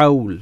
حول.